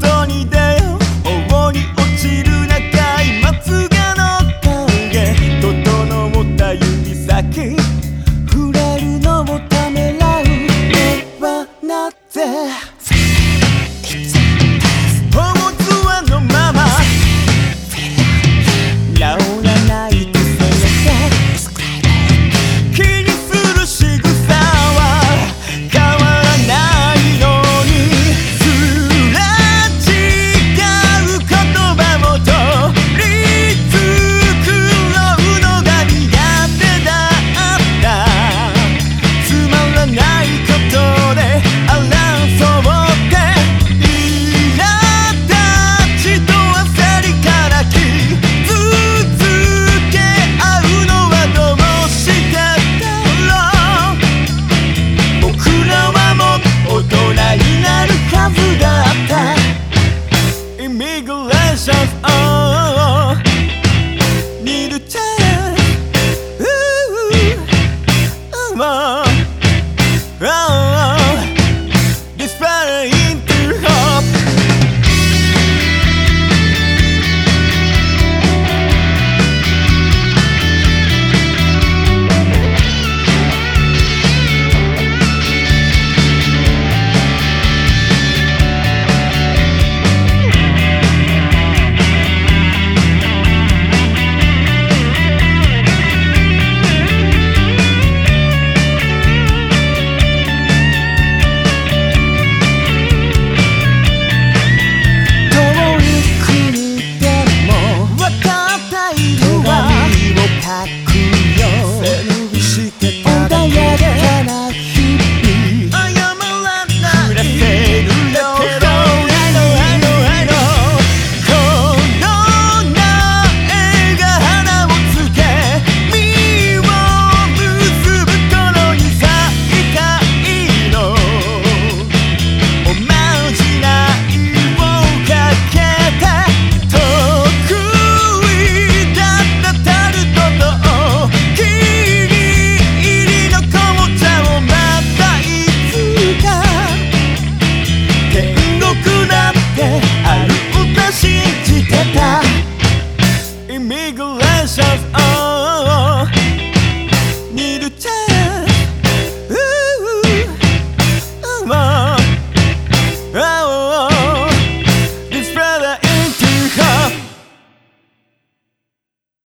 外に出よう。に落ちる長いまつげの影整った指先。触れるのをためらう。ではなぜ？of